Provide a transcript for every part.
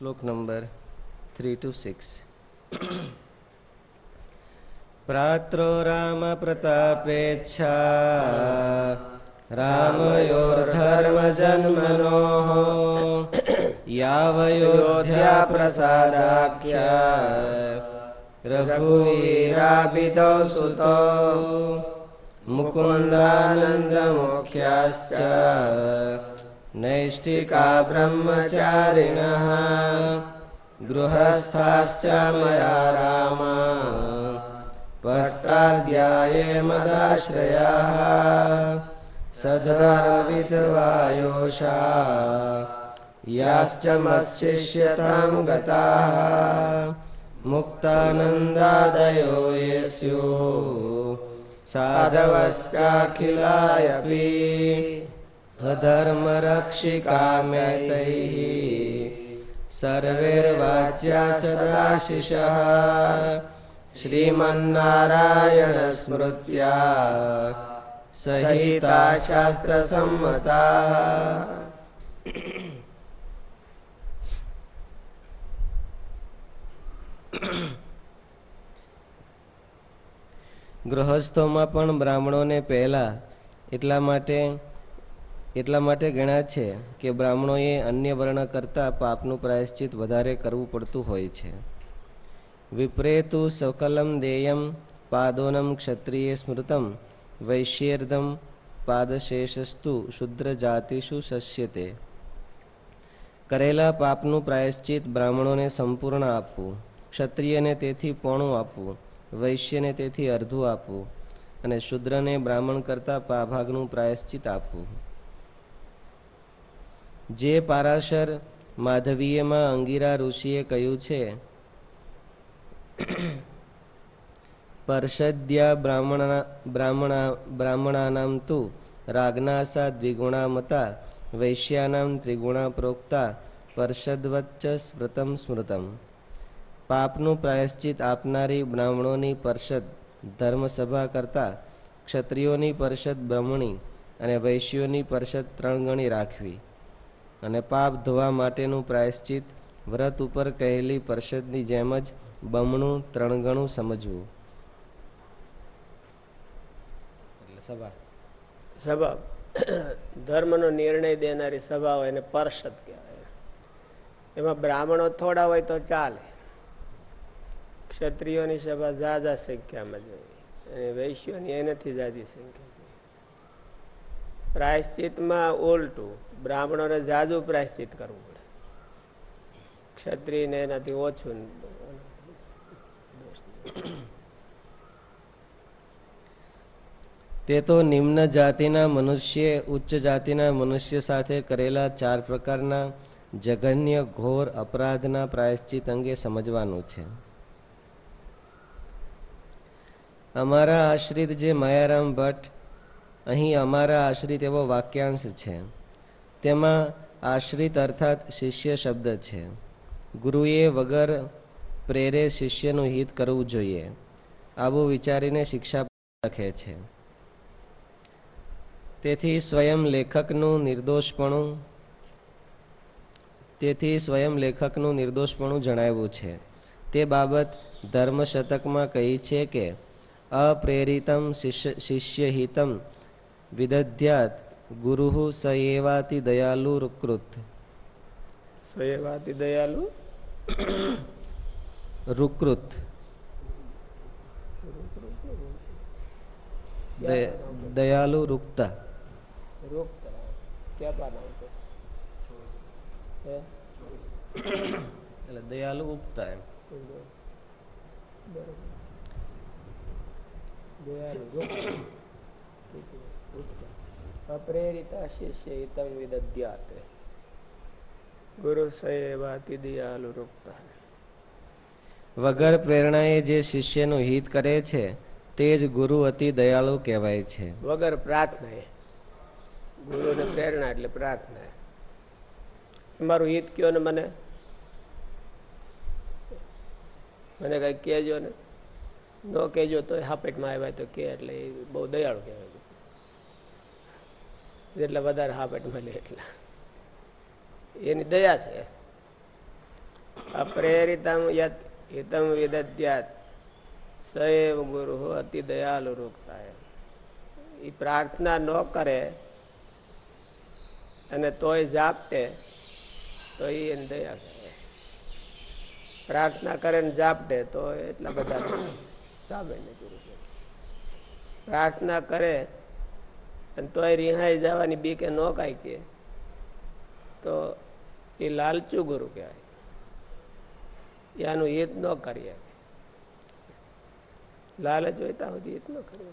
શ્લોક number three two six પ્રાત્રો રામ પ્રતાપેચ્છા રામયોર્ધર્મજન્મનો યાવયોધ્યા પ્રસાદાખ્યા રઘુવીરાભિતૌ સુતો મુકુન્દાનંદમોખ્યાશ્ચ नैष्ठिका ब्रह्मचारिणः। गृहस्थाश्च मया राम। पट्टाध्याये मदाश्रयाः। सदारविद्वायोषा याश्च मच्छिष्यतां गताः। मुक्तानन्दादयो ये स्युः साधवश्चाखिलायपि अधर्मरक्षिकाम्यतैः सर्वैर्वाच्या सदाशिषः श्रीमन्नारायणस्मृत्या सहिता शास्त्रसम्मता ગૃહસ્થોમાં પણ બ્રાહ્મણોને પહેલા એટલા માટે એટલા માટે ગણ્યા છે કે બ્રાહ્મણોએ અન્ય વર્ણ કરતાં પાપનું પ્રાયશ્ચિત વધારે કરવું પડતું હોય છે. વિપ્રેતુ સકલમ દેયમ પાદોનમ ક્ષત્રિય સ્મૃતમ વૈશ્યેર્ધમ પાદશેષસ્તુ શુદ્ર જાતિષુ શસ્યતે. કરેલા પાપનું પ્રાયશ્ચિત બ્રાહ્મણોને સંપૂર્ણ આપવું, ક્ષત્રિયને તેથી પોણું આપવું, વૈશ્યને તેથી અર્ધું આપવું અને શુદ્રને બ્રાહ્મણ કરતાં પાભાગનું પ્રાયશ્ચિત આપવું. જે પારાશર માધવીયમાં અંગીરા ઋષિએ કહ્યું છે પરષદ્યા બ્રાહ્મણા બ્રાહ્મણા, બ્રાહ્મણાનામ તુ રાગનાસા દ્વિગુણા મતા, વૈશ્યાનામ ત્રિગુણા પ્રોક્તા પરષદવચ્ચ સ્મૃતમ સ્મૃતમ. પાપનું પ્રાયશ્ચિત આપનારી બ્રાહ્મણોની પરિષદ ધર્મસભા કરતા, ક્ષત્રિયોની પરિષદ બ્રહ્મણી અને વૈશ્યોની પરિષદ ત્રણ ગણી રાખવી. અને પાપ ધોવા માટેનું પ્રાયશ્ચિત વ્રત ઉપર કહેલી પરિષદની જેમ જ બમણું ત્રણગણું સમજવું. સભા. સભા. ધર્મનો નિર્ણય દેનારી સભા હોય એને પરષદ કહેવાય. એમાં બ્રાહ્મણો થોડા હોય તો ચાલે. ક્ષત્રિયોની સભા જાજા સંખ્યામાં જોઈએ અને વૈશ્યોની એનાથી જાજી સંખ્યા. પ્રાયશ્ચિતમાં ઉલટું. બ્રાહ્મણોને જાજુ પ્રાયશ્ચિત કરવું પડે. ક્ષત્રિયને એનાથી ઓછું તે તો નિમ્ન જાતિના મનુષ્ય, ઉચ્ચ જાતિના મનુષ્ય સાથે કરેલા ચાર પ્રકારના જઘન્ય, ઘોર અપરાધના પ્રાયશ્ચિત અંગે સમજવાનું છે. અમારા આશ્રિત જે માયારામ ભટ્ટ, અહીં અમારા આશ્રિત એવો વાક્યાંશ છે. તેમાં આશ્રિત અર્થાત શિષ્ય શબ્દ છે. ગુરુએ વગર પ્રેરે શિષ્યનું હિત કરવું જોઈએ. આવું વિચારીને શિક્ષા લખે છે. તેથી સ્વયં લેખકનું નિર્દોષપણું, તેથી સ્વયં લેખકનું નિર્દોષપણું જણાવ્યું છે. તે બાબત ધર્મશતકમાં કહી છે કે અપ્રેરિતમ શિષ્યહિતમ વિદધ્યાત ગુરુ સએવાતિ દયાલુ રુકૃત. સએવાતિ દયાલુ રુકૃત. દયાલુ રૂકતા. એટલે દયાલુ ઉપતા એમ. અપ્રેરિતા શિષ્ય હિતમ વિદધ્યાત ગુરુ સૈવાતિ દયાલુ રૂકતા વગર પ્રેરણાએ જે શિષ્યનું હિત કરે છે તે જ ગુરુ અતિ દયાળુ કહેવાય છે વગર પ્રાર્થના ગુરુને પ્રેરણા એટલે પ્રાર્થના મારું હિત કયો ને મને? મને કઈ કેજો ને? ન કેજો તો હાપેટમાં આવ્યા તો કે એટલે એ બહુ દયાળુ કહેવાય. જેટલા વધારે હાપેટ મળે એટલા. એની દયા છે. અપ્રેરિતમ યત હિતમ વિદદ્યાત સૈવ ગુરુ અતિ દયાલુ રૂકતા એ પ્રાર્થના ન કરે અને તોય જાપટે તો એને દયા કરે. પ્રાર્થના કરે ને જાપટે તો એટલા બધા સામે ગુરુ પ્રાર્થના કરે અને તોય રિહાઈ જવાની બીકે ન કાંઈ કે તો એ લાલચુ ગુરુ કહેવાય. યાનું હિત ન કરીએ લાલચ હોય હિત ન કરીએ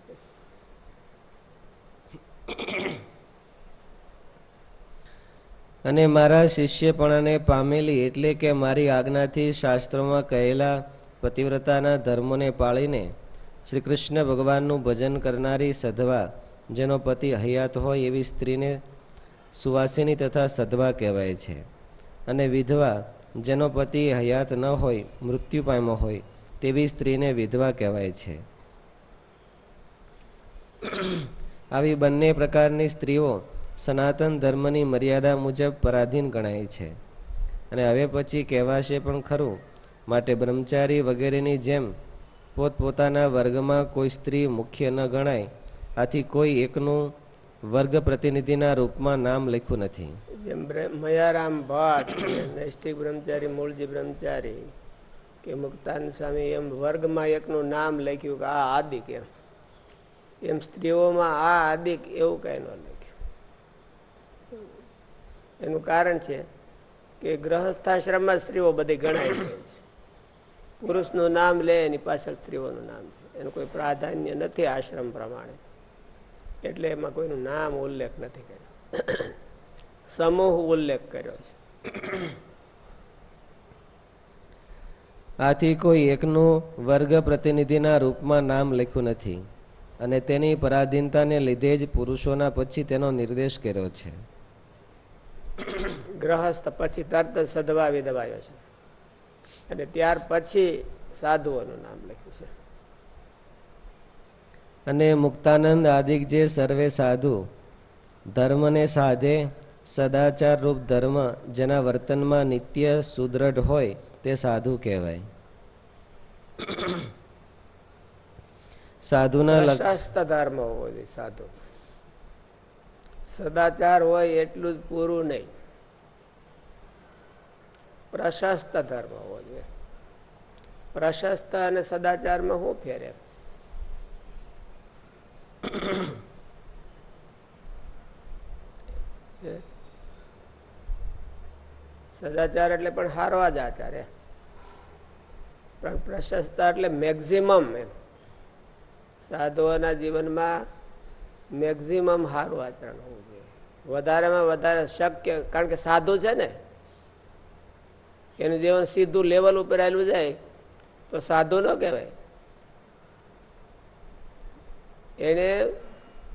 અને મારા શિષ્યપણાને પામેલી એટલે કે મારી આજ્ઞાથી શાસ્ત્રોમાં કહેલા પતિવ્રતાના ધર્મોને પાળીને શ્રી કૃષ્ણ ભગવાનનું ભજન કરનારી સધવા જેનો પતિ હયાત હોય એવી સ્ત્રીને સુવાસિની તથા સધવા કહેવાય છે. અને વિધવા જેનો પતિ હયાત ન હોય, મૃત્યુ પામ્યો હોય, તેવી સ્ત્રીને વિધવા કહેવાય છે. આવી બંને પ્રકારની સ્ત્રીઓ સનાતન ધર્મની મર્યાદા મુજબ પરાધીન ગણાય છે. અને હવે પછી કહેવાશે પણ ખરું, માટે બ્રહ્મચારી વગેરેની જેમ પોતપોતાના વર્ગમાં કોઈ સ્ત્રી મુખ્ય ન ગણાય આથી કોઈ એકનું વર્ગ પ્રતિનિધિના રૂપમાં નામ લખ્યું નથી. જેમ મયારામ ભટ્ટ નૈષ્ઠિક બ્રહ્મચારી, મૂળજી બ્રહ્મચારી કે મુક્તાન સ્વામી, એમ વર્ગમાં એકનું નામ લખ્યું કે આ આદિક એમ. એમ સ્ત્રીઓમાં આ આદિક એવું કઈ ન લખ્યું. એનું કારણ છે કે ગ્રહસ્થાશ્રમમાં સ્ત્રીઓ બધી ગણાય છે. પુરુષનું નામ લે, એની પાછળ સ્ત્રીઓનું નામ છે. એનું કોઈ પ્રાધાન્ય નથી આશ્રમ પ્રમાણે. એટલે એમાં કોઈનું નામ ઉલ્લેખ નથી કર્યો. સમૂહ ઉલ્લેખ કર્યો છે. આથી કોઈ એકનું વર્ગ પ્રતિનિધિના રૂપમાં નામ લખ્યું નથી અને તેની પરાધીનતાને લીધે જ પુરુષોના પછી તેનો નિર્દેશ કર્યો છે. ગ્રહસ્થ પછી તરત સદવાવી સદવા વિધવાયો છે. અને ત્યાર પછી સાધુઓનું નામ લખ્યું. અને મુક્તાનંદ આદિક જે સર્વે સાધુ ધર્મને સાધે સદાચાર રૂપ ધર્મ જેના વર્તનમાં નિત્ય સુદ્રઢ હોય તે સાધુ કહેવાય. સાધુના ધર્મ હોવો જોઈએ સાધુ. સદાચાર હોય એટલું જ પૂરું નહીં. પ્રશસ્ત ધર્મ હોવો જોઈએ. પ્રશસ્ત અને સદાચારમાં શું ફેરે સદાચાર એટલે પણ હારવા જ આચાર્ય પણ પ્રશસ્તા એટલે મેક્ઝિમમ એમ. સાધુઓના જીવનમાં મેક્ઝિમમ સારું આચરણ હોવું જોઈએ. વધારેમાં વધારે શક્ય, કારણ કે સાધુ છે ને, એનું જીવન સીધું લેવલ ઉપર આવેલું જાય, તો સાધુ ન કહેવાય. એને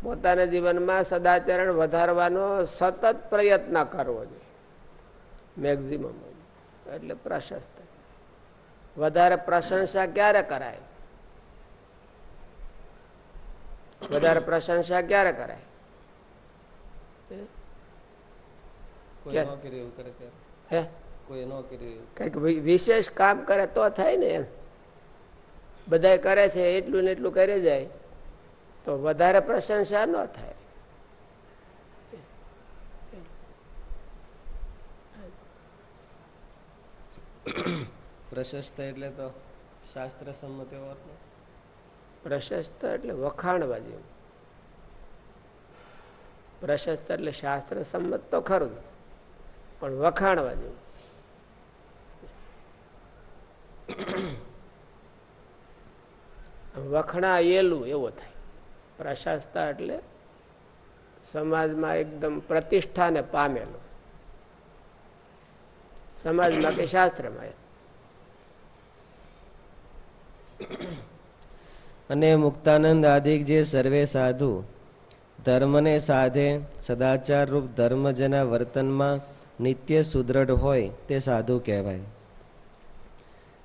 પોતાના જીવનમાં સદાચરણ વધારવાનો સતત પ્રયત્ન કરવો જોઈએ. મેક્ઝિમમ એટલે પ્રશસ્ત. વધારે પ્રશંસા ક્યારે કરાય? વધારે પ્રશંસા ક્યારે કરાય? કંઈક વિશેષ કામ કરે તો થાય ને એમ. બધા કરે છે એટલું ને એટલું કરી જાય. તો વધારે પ્રશંસા ન થાય. પ્રશસ્ત એટલે તો શાસ્ત્ર સંમત એવો અર્થ પ્રશસ્ત એટલે વખાણવા જેવું. પ્રશસ્ત એટલે શાસ્ત્ર સંમત તો ખરું પણ વખાણવા જેવું. વખણાયેલું એવો થાય. પ્રશસ્તા એટલે સમાજમાં એકદમ પ્રતિષ્ઠાને પામેલું. સમાજમાં કે શાસ્ત્રમાં અને મુક્તાનંદ આદિક જે સર્વે સાધુ, ધર્મને સાધે, સદાચાર રૂપ ધર્મ જેના વર્તનમાં નિત્ય સુદ્રઢ હોય તે સાધુ કહેવાય.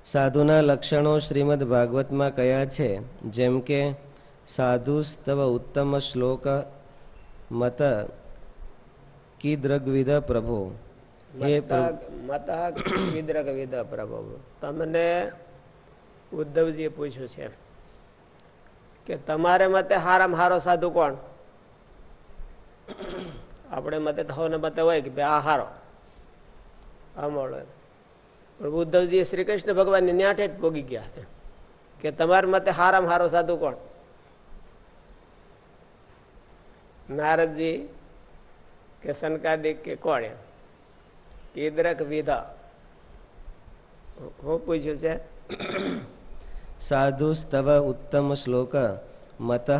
સાધુના લક્ષણો શ્રીમદ ભાગવતમાં કયા છે? જેમ કે સાધુ સ્તવ ઉત્તમ શ્લોક મત કીદ્રગ્વિધ પ્રભુ હે મત વિદ્રક પ્રભો તમને ઉદ્ધવજીએ પૂછ્યું છે કે તમારે મતે હારામાં હારો સાધુ કોણ? આપણે મતે થવાને મતે હોય કે ભાઈ આ હારો. આ મળો. પણ ઉદ્ધવજી શ્રી કૃષ્ણ ભગવાનની ન્યાઠે જ પોગી ગયા કે તમારા મતે હારામાં હારો સાધુ કોણ? નારદજી કે સનકાદિક કે કોણ? કીદ્રક વિધા. હું પૂછ્યું છે? સાધુ સ્તવ ઉત્તમ શ્લોક મત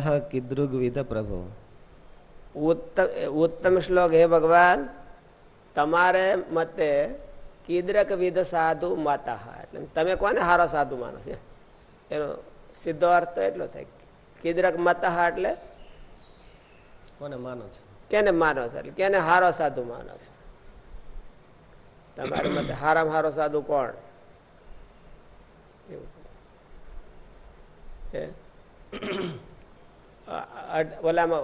વિધ પ્રભુ. ઉત્તમ ઉત્તમ શ્લોક હે ભગવાન. તમારે મતે કિદ્રક વિધ સાધુ માતા. એટલે તમે કોને હારો સાધુ માનો છે? એનો સીધો અર્થ તો એટલો થાય કિદ્રક મતા એટલે કોને માનો છો? કેને માનો છો એટલે કેને હારો સાધુ માનો છો? તમારા મતે હારામાં હારો સાધુ કોણ. ઓલામાં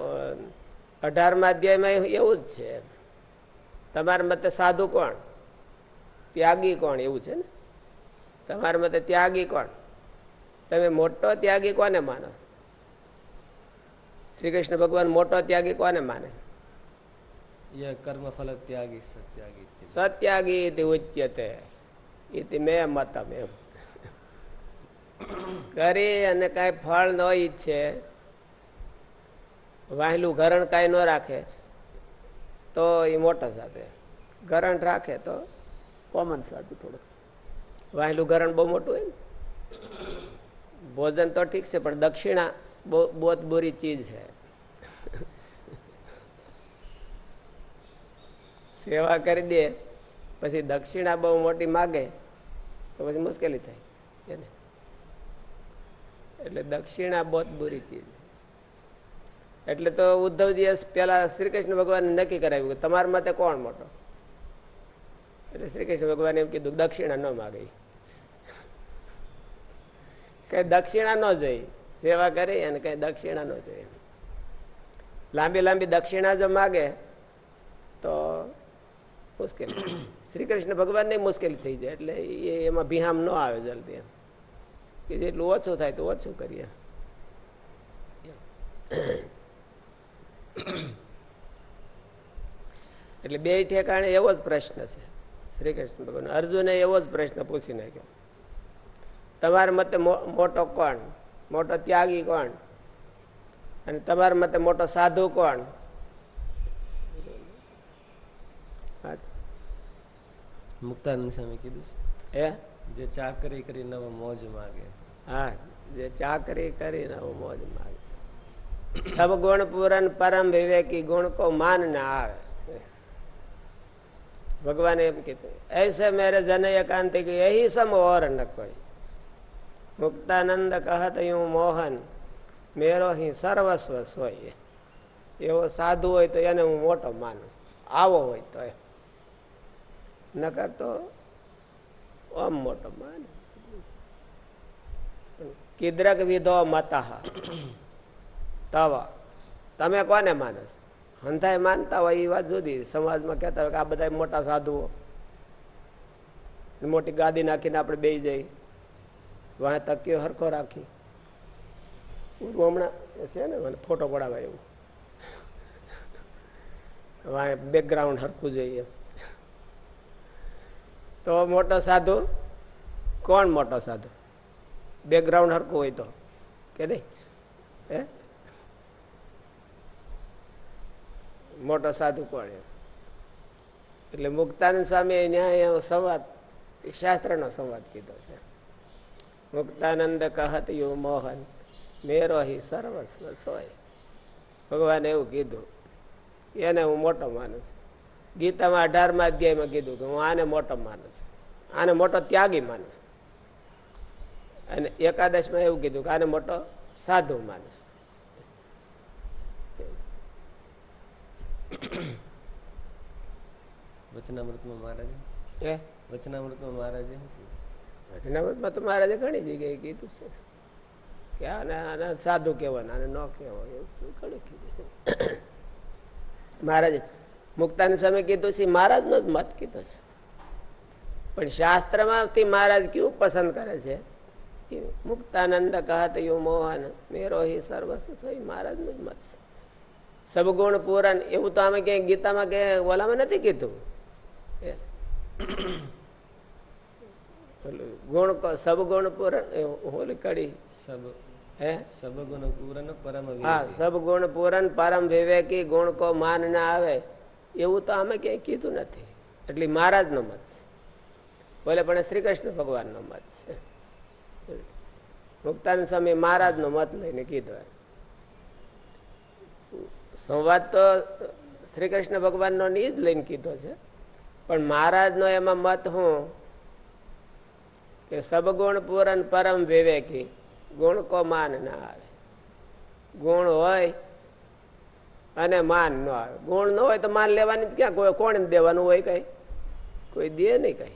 અઢારમા અધ્યાયમાં એવું જ છે તમારા મતે સાધુ કોણ? ત્યાગી કોણ? એવું છે ને? તમારા મતે ત્યાગી કોણ? તમે મોટો ત્યાગી કોને માનો શ્રી કૃષ્ણ ભગવાન મોટો ત્યાગી કોને માને? ય ત્યાગી સત્યાગી સત્યાગી ઉચ્યતે. ઇતિ મે મતમ એમ. કરી અને કાંઈ ફળ ન ઈચ્છે વાહેલું ઘરણ કાંઈ ન રાખે તો એ મોટો સાથે ઘરણ રાખે તો કોમન સાધુ થોડું વાહેલું ઘરણ બહુ મોટું હોય ને? ભોજન તો ઠીક છે પણ દક્ષિણા બહુ બહુ બુરી ચીજ છે. સેવા કરી દે, પછી દક્ષિણા બહુ મોટી માગે, તો પછી મુશ્કેલી થાય. એટલે દક્ષિણા બહુ બુરી ચીજ. એટલે તો ઉદ્ધવજીએ પેલા શ્રી કૃષ્ણ ભગવાન નક્કી કરાવ્યું કે તમારા માટે કોણ મોટો? એટલે શ્રી કૃષ્ણ ભગવાન એમ કીધું દક્ષિણા ન માગે. કઈ દક્ષિણા ન જોઈ, સેવા કરી અને કઈ દક્ષિણા ન જોઈ. લાંબી લાંબી દક્ષિણા જો માગે, તો મુશ્કેલી. શ્રી કૃષ્ણ ભગવાનને મુશ્કેલી થઈ જાય, એટલે એ એમાં ભીહામ ન આવે જલ્દી કે જેટલું ઓછું થાય તો ઓછું કરીએ. એટલે બે ઠેકાણે એવો જ પ્રશ્ન છે. શ્રી કૃષ્ણ ભગવાન અર્જુને એવો જ પ્રશ્ન પૂછી નાખ્યો. તમારા મતે મોટો કોણ? મોટો ત્યાગી કોણ? અને તમારા મતે મોટો સાધુ કોણ? મુક્તાનંદ સ્વામી કીધું હે છે જે ચાકરી કરી નવો મોજ માગે હા જે ચાકરી કરીને આવું મોજ માગે સબ ગુણ પૂરન પરમ વિવેકી ગુણ કો માન ના આવે ભગવાને એમ કીધું ऐसे मेरे जन एकांत की यही सम और न कोई મુક્તાનંદ કહત યું મોહન મેરો હી સર્વસ્વ સોય એવો સાધુ હોય તો એને હું મોટો માનું આવો હોય તો એમ. નકર તો આમ મોટો માન. કિદ્રક વિધો મતા. તવ. તમે કોને માનસ છો? હંધાય માનતા હોય એ વાત જુદી. સમાજમાં કહેતા હોય કે આ બધા મોટા સાધુઓ. મોટી ગાદી નાખીને આપણે બે જઈ વાહ તકીઓ હરખો રાખી. હમણાં છે ને મને ફોટો પડાવે એવું. વાહ બેકગ્રાઉન્ડ હરખું જોઈએ. તો મોટો સાધુ? કોણ મોટો સાધુ? બેકગ્રાઉન્ડ હરખું હોય તો. કે નહીં? હે? મોટો સાધુ કોણ એટલે મુક્તાનંદ સ્વામી ન્યાય સંવાદ શાસ્ત્રનો સંવાદ કીધો છે. મુક્તાનંદ કહત યુ મોહન, મેરો હિ સર્વસ્વ સોય. ભગવાને એવું કીધું. એને હું મોટો માનું છું. ગીતામાં અઢારમા અધ્યાયમાં કીધું કે હું આને મોટો માનું છું. આને મોટો ત્યાગી માનું છું. અને એકાદશમાં એવું કીધું કે આને મોટો સાધુ માનું છું. વચનામૃતમાં મહારાજે? એ વચનામૃતમાં મહારાજે શું વચનામૃતમાં તો મહારાજે ઘણી જગ્યાએ કીધું છે કે આને આને સાધુ કહેવાય આને ન કહેવાય એવું ઘણું કીધું મહારાજે મુક્તાની સ્વામી કીધું છે મહારાજનો જ મત કીધો છે. પણ શાસ્ત્રમાંથી મહારાજ કેવું પસંદ કરે છે? મુક્તાનંદ કહત યુ મોહન મેરો હિ સર્વસ્વ જ મત છે. સબગુણ પૂરણ એવું તો અમે ક્યાંય ગીતામાં કે ઓલામાં નથી કીધું? ગુણ સબગુણ પૂરણ હોલી કડી. સબ હે? પૂરણ પરમ હા સબગુણ પૂરણ પરમ વિવેકી ગુણ કો માન ના આવે. એવું તો આમે ક્યાંય કીધું નથી. એટલે મહારાજનો મત છે. બોલે પણ શ્રી કૃષ્ણ ભગવાનનો મત છે. મુક્તાનંદ સ્વામી મહારાજનો મત લઈને કીધો સંવાદ તો શ્રી કૃષ્ણ ભગવાનનો ની જ લઈને કીધો છે. પણ મહારાજનો એમાં મત હું? કે સબગુણ પૂરણ પરમ વિવેકી, ગુણ કો માન ના આવે. ગુણ હોય અને માન ન આવે. ગુણ ન હોય તો માન લેવાની ક્યાં? કોઈ કોણ દેવાનું હોય કઈ? કોઈ દે નહીં કઈ.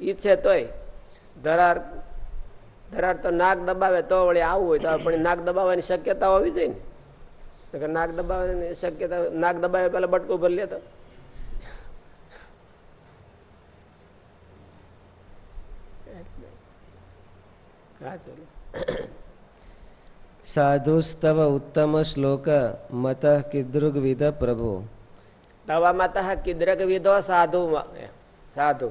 ઈચ્છે તોય. ધરાર ધરાર તો નાક દબાવે તો વળી આવું હોય તો પણ નાક દબાવવાની શક્યતા હોવી જોઈએ ને. નાક દબાવવાની શક્યતા નાક દબાવે પેલા બટકું ભરી લે તો. હા ચલો. સાધુસ્તવ ઉત્તમ શ્લોક મત કિદૃગ વિધ પ્રભુ તવ મત કિદ્રક વિધો સાધુ સાધુ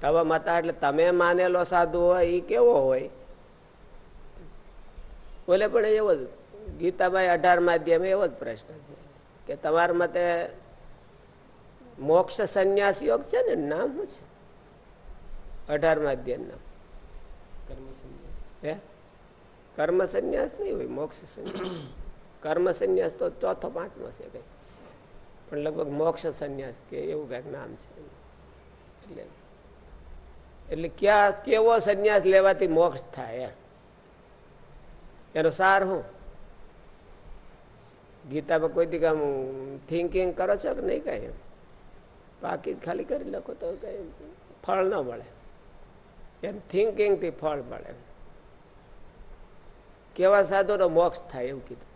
તવ મત એટલે તમે માનેલો સાધુ હોય એ કેવો હોય? બોલે પણ એવો જ ગીતામાં અઢાર માધ્યમ એવો જ પ્રશ્ન છે કે તમારા મતે મોક્ષ સંન્યાસ યોગ છે ને? નામ શું છે? અઢાર માધ્યમ નામ કર્મ સંન્યાસ. હે? કર્મ સંન્યાસ નહીં હોય મોક્ષ સંન્યાસ કર્મ સંન્યાસ તો ચોથો પાંચમો છે કઈ. પણ લગભગ મોક્ષ સંન્યાસ કે એવું કંઈક નામ છે. એટલે એટલે ક્યાં, કેવો સંન્યાસ લેવાથી મોક્ષ થાય એનો સાર હું ગીતામાં કોઈ દી આમ થિંકિંગ કરો છો કે નહીં કઈ બાકી ખાલી કરી લખો તો કઈ ફળ ન મળે. એમ થિંકિંગથી ફળ મળે. કેવા સાધુનો મોક્ષ થાય એવું કીધું.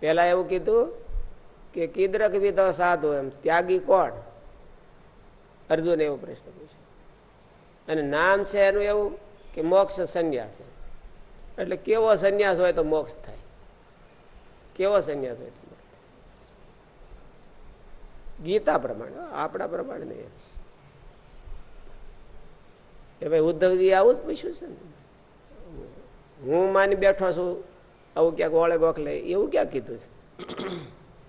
પેલા એવું કીધું કે કિદરક વિધો સાધુ એમ, ત્યાગી કોણ? અર્જુન એવો પ્રશ્ન પૂછ્યો. અને નામ છે એનું એવું કે મોક્ષ સંન્યાસ. એટલે કેવો સંન્યાસ હોય તો મોક્ષ થાય. કેવો સંન્યાસ હોય તો ગીતા પ્રમાણે આપણા પ્રમાણે નહીં એ ભાઈ ઉદ્ધવજી આવું જ પૂછ્યું છે ને? હું માની બેઠો છું, આવું ક્યાંક ઓળે ગોખલે એવું ક્યાં કીધું છે.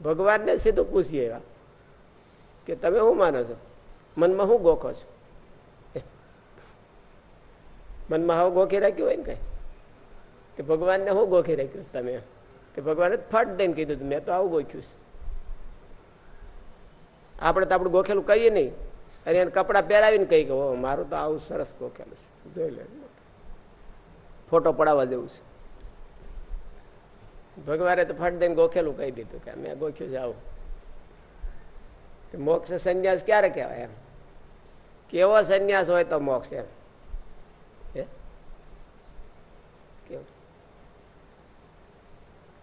ભગવાનને સીધું પૂછીએ એવા કે તમે શું માનો છો? મનમાં શું ગોખો છો? મનમાં હવે ગોખી રાખ્યું હોય ને કઈ? કે ભગવાનને શું ગોખી રાખ્યું છે તમે? કે ભગવાને ફટ દઈને કીધું મેં તો આવું ગોખ્યું છે. આપણે તો આપણું ગોખેલું કહીએ નહીં. અને એને કપડાં પહેરાવીને કહી કે મારું તો આવું સરસ ગોખેલું છે. જોઈ લે. ફોટો પડાવવા જેવું છે. ભગવાને તો ફટ દઈને ગોખેલું કહી દીધું કે મેં ગોખ્યું છે, આવું. તો મોક્ષ સંન્યાસ ક્યારે કહેવાય એમ? કેવો સંન્યાસ હોય તો મોક્ષ એમ. હે? કેવો?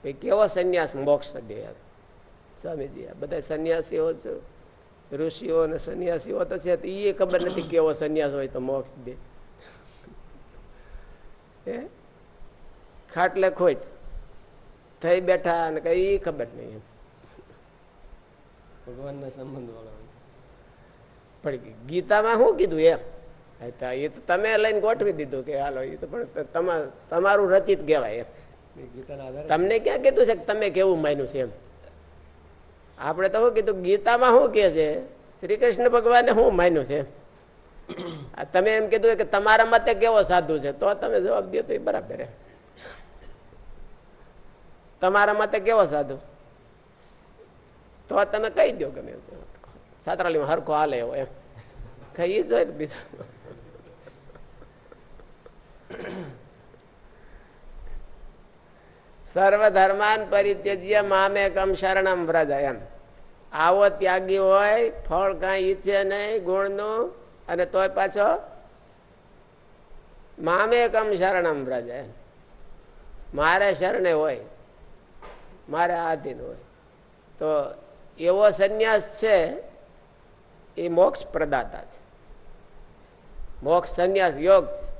ભઈ કેવો સંન્યાસ મોક્ષ દે એમ? સ્વામીજી, આ બધા સંન્યાસીઓ છે ઋષિઓ અને સંન્યાસીઓ તો છે, તો એ ખબર નથી કેવો સંન્યાસ હોય તો મોક્ષ દે. હે? ખાટલે ખોટ. થઈ બેઠા અને કઈ ખબર નહીં ભગવાનના સંબંધ વાળા પણ ગીતામાં શું કીધું એમ? એ તો તમે લઈને ગોઠવી દીધું કે હાલો એ તો પણ તમા- તમારું રચિત કહેવાય એમ. તમને ક્યાં કીધું છે કે તમે કેવું માન્યું છે એમ? આપણે તો શું કીધું? ગીતામાં શું કે છે? શ્રી કૃષ્ણ ભગવાને શું માન્યું છે એમ? તમે એમ કીધું કે તમારા મતે કેવો સાધુ છે, તો તમે જવાબ દો તો એ બરાબર તમારા મતે કેવો સાધુ? તો તમે કહી દો ગમે. સાતરાલીમાં હરખો હાલે એવો એમ. કઈ જોઈએ ને સર્વધર્માન પરિત્યજ્ય મામેકમ શરણમ વ્રજ એમ. આવો ત્યાગી હોય, ફળ કાંઈ ઈચ્છે નહીં, ગુણનું અને તોય પાછો મામે કમ શરણમ વ્રજ. મારે શરણે હોય, મારે આધીન હોય. તો એવો સંન્યાસ છે, એ મોક્ષ પ્રદાતા છે. મોક્ષ સંન્યાસ યોગ છે.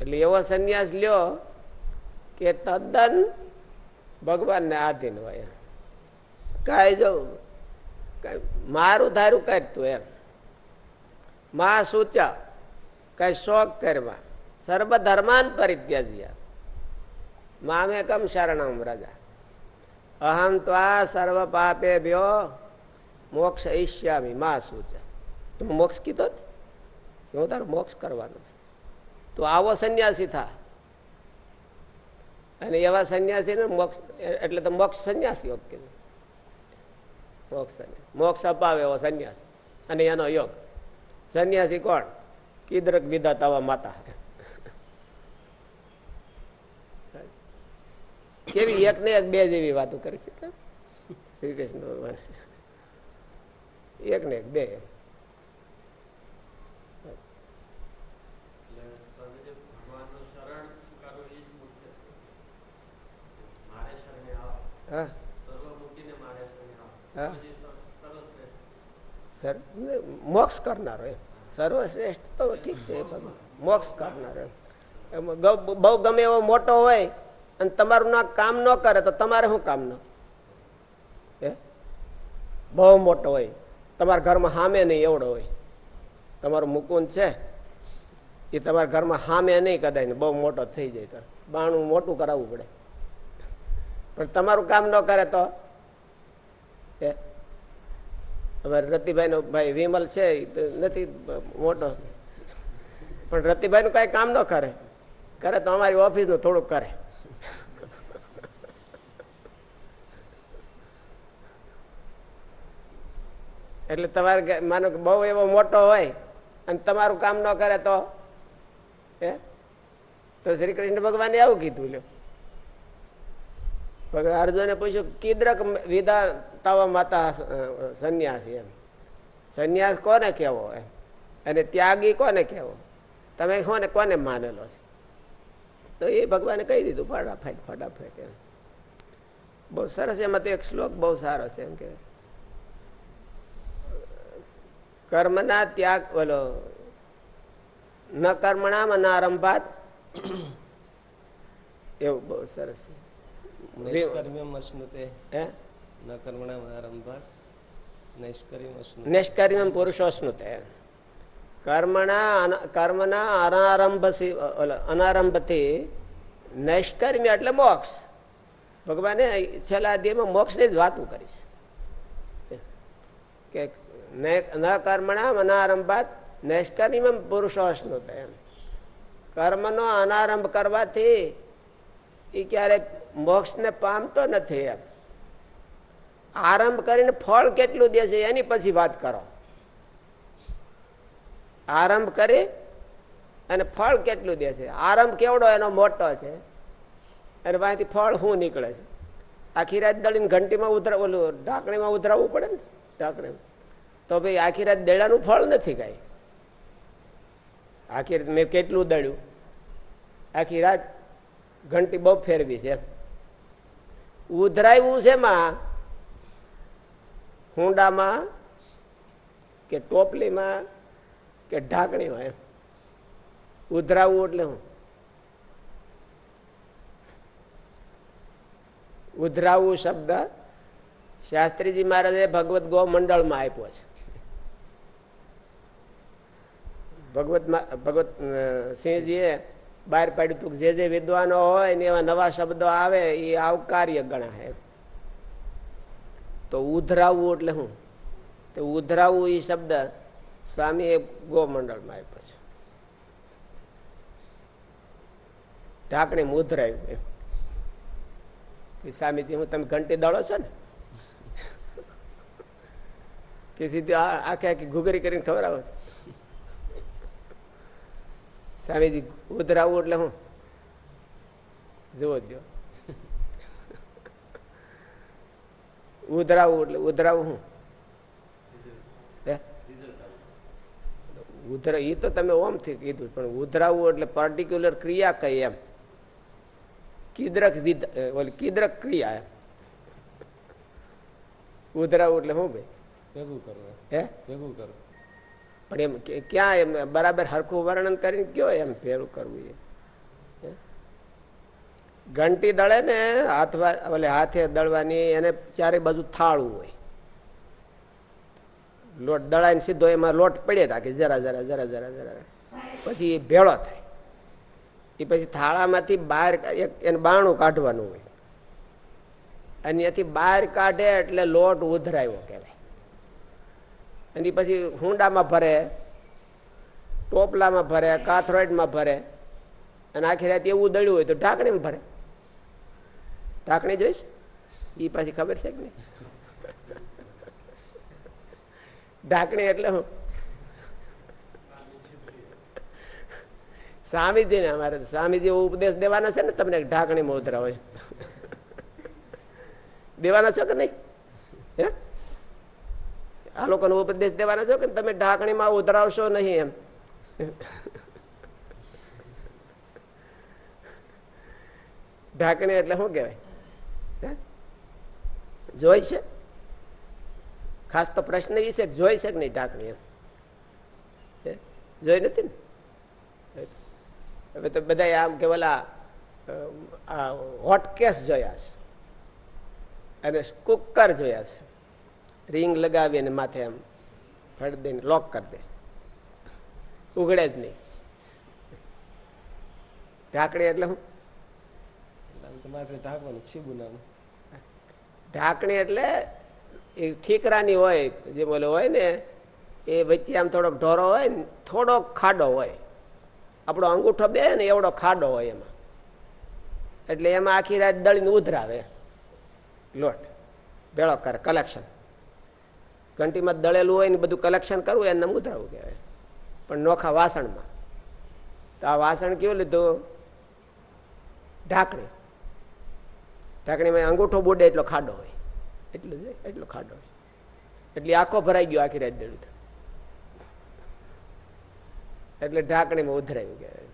એટલે એવો સંન્યાસ લ્યો કે તદ્દન ભગવાનને આધીન હોય. કાંઈ જો મારું ધારું કરતું એમ. માં સૂચા કઈ શોક કરવા. સર્વધર્માન પરિત્યાજ્યા. મામે કમ શરણમ રજા અહમ ત્વા સર્વ પાપે ભ્યો મોક્ષ ઈષ્યામી, મા સૂચ તમે મોક્ષ કીધો ને? હું તારો મોક્ષ કરવાનો છે. તો આવો સંન્યાસી થા. અને એવા સંન્યાસી ને મોક્ષ, એટલે તો મોક્ષ સંન્યાસી યોગ કીધું. મોક્ષ મોક્ષ અપાવે એવો સંન્યાસ. અને એનો યોગ. સંન્યાસી કોણ? કીદ્રક વિધાતાવા માતા. કેવી એક ને એક બે જેવી વાતો કરી છે શ્રી કૃષ્ણ ભગવાન. એક ને એક બે. હા. હા. મોક્ષ કરનારો એમ. સર્વશ્રેષ્ઠ તો ઠીક છે, એ મોક્ષ કરનારો એમ. બહુ ગમે એવો મોટો હોય અને તમારું ના કામ ન કરે તો તમારે શું કામ ન? હે? બહુ મોટો હોય. તમારા ઘરમાં હામે નહીં એવડો હોય. તમારું મુકુંદ છે. એ તમારા ઘરમાં હામે નહીં કદાચ બહુ મોટો થઈ જાય તો. બાણું મોટું કરાવવું પડે. પણ તમારું કામ ન કરે તો? હે? અમારે રતિભાઈ નો ભાઈ વિમલ છે નથી, મોટો. પણ રતિભાઈ નું કઈ કામ ન કરે. કરે તો અમારી ઓફિસનું થોડુંક કરે. એટલે તમારે માનો કે બહુ એવો મોટો હોય અને તમારું કામ ન કરે તો? હે? તો શ્રી કૃષ્ણ ભગવાને આવું કીધું લ્યો. ભગવાન અર્જુને પૂછ્યું, કિદ્રક વિધા તવ માતા સંન્યાસી એમ. સંન્યાસ કોને કહેવો એમ? અને ત્યાગી કોને કહેવો? તમે કોને કોને માનેલો છે? તો એ ભગવાને કહી દીધું ફટાફટ ફટાફટ એમ. બહુ સરસ એમાં તો એક શ્લોક બહુ સારો છે એમ કે કર્મના ત્યાગ બોલો ન કર્મણામ આરંભાત. એવું બહુ સરસ અશ્નુતે હે? ન કર્મણામ કર્મણા કર્મના અન- કર્મના અનારંભ અનારંભથી નૈષ્કર્મ્ય એટલે મોક્ષ. ભગવાને છેલ્લા અધ્યાયમાં મોક્ષની જ વાતું કરીશ કે ન કર્મણા અનારંભાત નૈષ્કર્મ પુરુષોસ્નુતે એમ કર્મનો અનારંભ કરવાથી એ ક્યારેક મોક્ષને પામતો નથી એમ. આરંભ કરીને ફળ કેટલું દે છે એની પછી વાત કરો. આરંભ કરી અને ફળ કેટલું દે છે. આરંભ કેવડો એનો મોટો છે? અને પાસેથી ફળ શું નીકળે છે? આખી રાત દળીને ઘંટીમાં ઉધરા ઢાંકણીમાં ઉધરાવવું પડે ને? ઢાંકણી. તો ભાઈ આખી રાત દળાનું ફળ નથી કાંઈ. આખી રાત મેં કેટલું દળ્યું? આખી રાત ઘંટી બહુ ફેરવી છે. ઉધરાયું છે માં હુંડામાં કે ટોપલીમાં કે ઢાંકણીમાં એમ. ઉધરાવું એટલે હું. ઉધરાવું શબ્દ શાસ્ત્રીજી મહારાજે ભગવત ગો મંડળમાં આપ્યો છે. ભગવત ભગવત સિંહજીએ બહાર પાડ્યું હતું જે જે વિદ્વાનો હોય ને એવા નવા શબ્દો આવે એ આવકાર્ય ગણાય. તો ઉધરાવવું એટલે શું તો ઉધરાવવું એ શબ્દ સ્વામીએ ગોમંડળમાં આપ્યો છે. ઢાંકણી ઉધરાયું એમ. સ્વામીજી, હું તમે ઘંટી દળો છો ને? કે સીધી આખે આખી ઘૂઘરી કરીને ખબર આવે છે? સ્વામીજી ઉધરાવવું એટલે હું? જુઓ જો ઉધરાવવું એટલે ઉધરાવું હું? ઉધરા એ તો તમે ઓમથી કીધું પણ ઉધરાવું એટલે પર્ટિક્યુલર ક્રિયા કઈ એમ? કિદ્રક વિધ ઓલી કીદ્રક ક્રિયા એમ? ઉધરાવું એટલે શું ભાઈ? ભેગું કરવું હે? ભેગું કરવું પણ એમ ક્યાં એમ બરાબર હરખું વર્ણન કરીને કયો એમ ભેરું કરવું એ? ઘંટી દળે ને હાથવા ઓલે હાથે દળવાની, એને ચારે બાજુ થાળું હોય. લોટ દળાઈને સીધો એમાં લોટ પડે રાખે જરા જરા જરા જરા જરા. પછી એ ભેળો થાય. એ પછી થાળામાંથી બહાર એને બાણું કાઢવાનું હોય. અને એથી બહાર કાઢે એટલે લોટ ઉધરાયો કહેવાય. અને પછી હુંડામાં ભરે, ટોપલામાં ભરે, કાથરોઈડમાં ભરે, અને આખી રાત એવું દળ્યું હોય તો ઢાંકણીમાં ભરે. ઢાંકણી જોઈશ? એ પાછી ખબર છે કે નહીં? ઢાંકણી એટલે હું? સ્વામીજી ને અમારે સ્વામીજી ઉપદેશ દેવાના છે ને, તમને ઢાંકણીમાં ઉતરા હોય. દેવાના છો કે નહીં? હે? આ લોકોનો ઉપદેશ દેવાના છો કે તમે ઢાંકણીમાં ઉતરાવશો નહીં એમ. ઢાંકણી એટલે શું કહેવાય? હે? જોઈ છે? ખાસ તો પ્રશ્ન એ છે જોઈ છે કે નહીં ઢાંકણી એમ? જોઈ નથી ને? હવે તો બધા આમ કે ઓલા હોટકેસ જોયા છે. અને કુકર જોયા છે. રિંગ લગાવી અને માથે આમ ફળ દઈને લોક કરી દે. ઉઘડે જ નહીં. ઢાંકણી એટલે હું ઢાંકવાનું છીબું નામ ઢાંકણી એટલે એ ઠીકરાની હોય, જે બોલે હોય ને, એ વચ્ચે આમ થોડોક ઢોરો હોય ને, થોડોક ખાડો હોય. આપણો અંગૂઠો બે ને એવડો ખાડો હોય એમાં. એટલે એમાં આખી રાત દળીને ઉધરાવે. લોટ, ભેળો કરે કલેક્શન ઘંટીમાં દળેલું હોય ને બધું કલેક્શન કરવું, એને ઉધરાવું કહેવાય. પણ નોખા વાસણમાં. તો આ વાસણ કેવું લીધું? ઢાંકણી. ઢાંકણીમાં અંગૂઠો બોડે એટલો ખાડો હોય. એટલું જ, એટલો ખાડો હોય. એટલે આખો ભરાઈ ગયો આખી રાત દળ્યું એટલે ઢાંકણીમાં ઉધરાયું કહેવાય.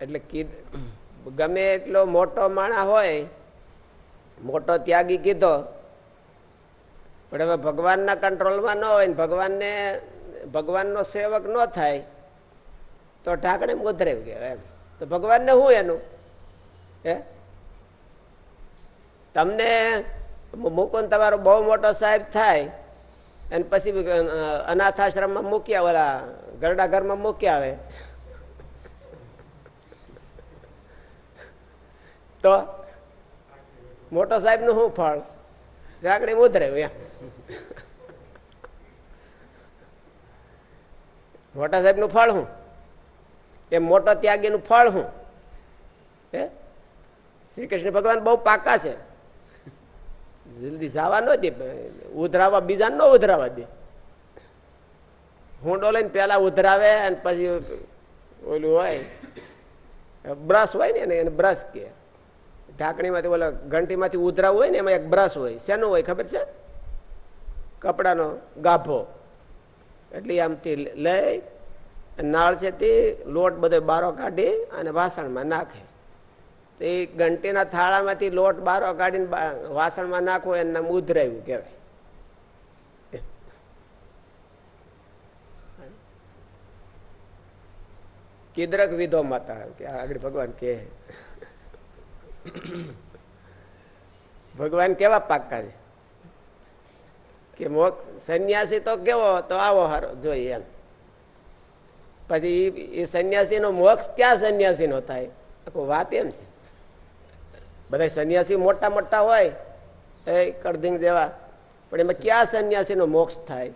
એટલે કીધ, ગમે એટલો મોટો માણા હોય, મોટો ત્યાગી કીધો, પણ હવે ભગવાનના કંટ્રોલમાં ન હોય ભગવાનને, ભગવાનનો સેવક ન થાય, તો ઢાંકણે ઉધરાયું કહેવાય એમ. તો ભગવાનને શું એનું? હે? તમને મુકુંદ તમારો બહુ મોટો સાહેબ થાય, અને પછી અનાથ આશ્રમમાં મૂક્યા, ઓલા ગરડા ઘરમાં મૂક્યા આવે તો મોટો સાહેબનું શું ફળ? રાખડી ઉધરે મોટા સાહેબનું ફળ હું એ મોટો ત્યાગી નું ફળ હું હે? શ્રી કૃષ્ણ ભગવાન બહુ પાકા છે. જલ્દી જવા ન દે ઉધરાવા બીજા ન ઉધરાવા દે. હુંડો લઈને પેલા ઉધરાવે અને પછી ઓલું હોય. બ્રશ હોય ને એને બ્રશ કે. ઢાંકણીમાંથી ઓલા ઘંટીમાંથી ઉધરાવું હોય ને એમાં એક બ્રશ હોય. શેનું હોય ખબર છે? કપડાનો ગાભો. એટલે આમથી લઈ નાળ છે તે લોટ બધો બારો કાઢી અને વાસણમાં નાખે. તો એ ઘંટીના થાળામાંથી લોટ બારો કાઢીને વાસણમાં નાખવો એને નામ ઉધરાયું કહેવાય. કિદરક વિધો માતા કે આગળ ભગવાન કે ભગવાન કેવા પાક્કા છે? કે મોક્ષ સંન્યાસી તો કેવો તો આવો હારો જોઈએ એમ. પછી એ સંન્યાસી નો મોક્ષ ક્યાં સંન્યાસી નો થાય? આખું વાત એમ છે. બધા સન્યાસી મોટા મોટા હોય એ કડધિંગ જેવા પણ એમાં ક્યાં સન્યાસીનો મોક્ષ થાય?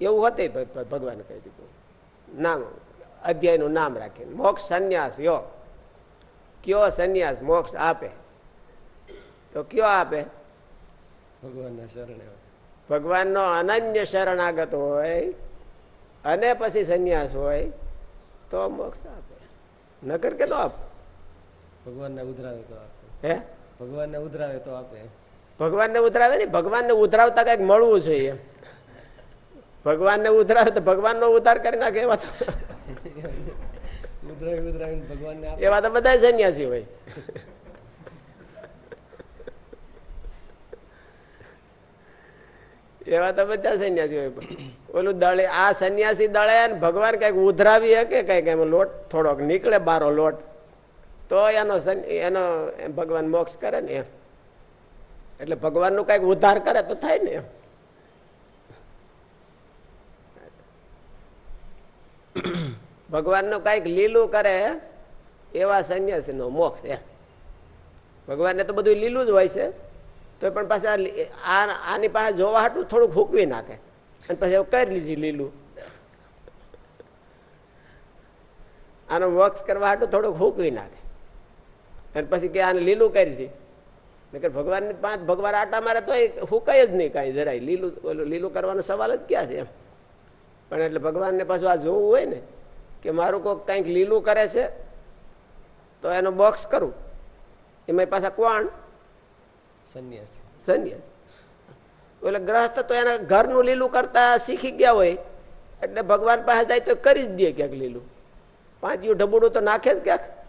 એવું હોતે ભગવાન કહી દીધું. નામ અધ્યાયનું નામ રાખીને. મોક્ષ સંન્યાસ યોગ કયો સંન્યાસ મોક્ષ આપે? તો કયો આપે? ભગવાનના શરણે ભગવાનનો અનન્ય શરણાગત હોય અને પછી સંન્યાસ હોય તો મોક્ષ આપે. નગર કે ન આપે? ભગવાનના આપે. હે? ભગવાનને ઉધરાવે તો આપે. ભગવાનને ઉધરાવે ને ભગવાનને ઉધરાવતા કંઈક મળવું જોઈએ. ભગવાનને ઉધરાવે તો ભગવાનનો ઉધાર કરી નાખે એવા તો ઉધરાવી ઉધરાવીને ભગવાનને એવા તો બધા સન્યાસી હોય. એવા તો બધા સન્યાસી હોય ઓલું દળે આ સન્યાસી દળે ને ભગવાન કંઈક ઉધરાવી શકે કંઈક એમ લોટ થોડોક નીકળે બારો લોટ. તો એનો એનો ભગવાન મોક્ષ કરે ને એમ. એટલે ભગવાનનું કંઈક ઉદ્ધાર કરે તો થાય ને એમ. ભગવાનનું કંઈક લીલું કરે એવા સંન્યાસી નો મોક્ષ એમ. ભગવાનને તો બધું લીલું જ હોય છે. તો પણ પાછા આની પાસે જોવા હાટું થોડુંક હૂકવી નાખે. અને પછી એવું કરી લીધી લીલું. આનો મોક્ષ કરવા હાટું થોડુંક હૂકવી નાખે. અને પછી કે આને લીલું કરી છે નકર ભગવાનને પાંચ ભગવાન આટા મારે તો હુકાય જ નહીં કાંઈ જરાય. લીલું લીલું કરવાનો સવાલ જ ક્યાં છે એમ? પણ એટલે ભગવાનને પાછું આ જોવું હોય ને કે મારું કોઈક કંઈક લીલું કરે છે તો એનો બોક્સ કરું. એમાં પાછા કોણ? સંન્યાસી. સંન્યાસ. એટલે ગ્રહસ્થ તો એના ઘરનું લીલું કરતા શીખી ગયા હોય એટલે ભગવાન પાસે જાય તો કરી જ દે ક્યાંક લીલું. પાંચ પાંચિયું ઢબુડું તો નાખે જ ક્યાંક.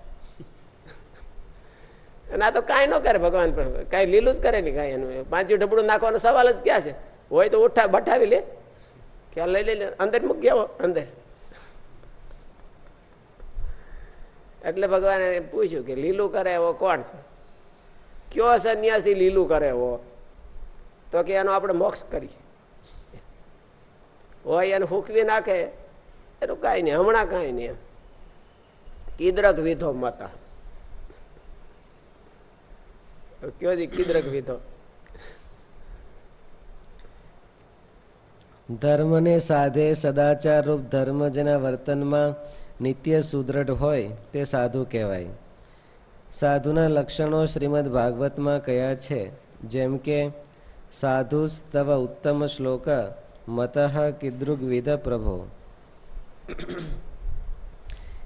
અને આ તો કાંઈ ન કરે ભગવાન, પણ કાંઈ લીલું જ કરે નહીં કાંઈ એનું. પાંચિયું ઢબડું નાખવાનો સવાલ જ ક્યાં છે? હોય તો ઉઠા, બઠાવી લે. ખ્યાલ લઈ લે. અંદર મૂકી આવો અંદર. એટલે ભગવાને પૂછ્યું કે લીલું કરે એવો કોણ છે? કયો સંન્યાસી લીલું કરે એવો? તો કે એનો આપણે મોક્ષ કરીએ. હોય એને હુકવી નાખે. એનું કાંઈ નહીં, હમણાં કાંઈ નહીં. કીદ્રક વિધો મતા. કયો દી કીદ્રક વિધો ધર્મને સાધે સદાચાર રૂપ ધર્મ જેના વર્તનમાં નિત્ય સુદૃઢ હોય તે સાધુ કહેવાય. સાધુના લક્ષણો શ્રીમદ ભાગવતમાં કયા છે? જેમ કે સાધુ સ્તવ ઉત્તમ શ્લોક મત કિદૃગવિધ પ્રભો.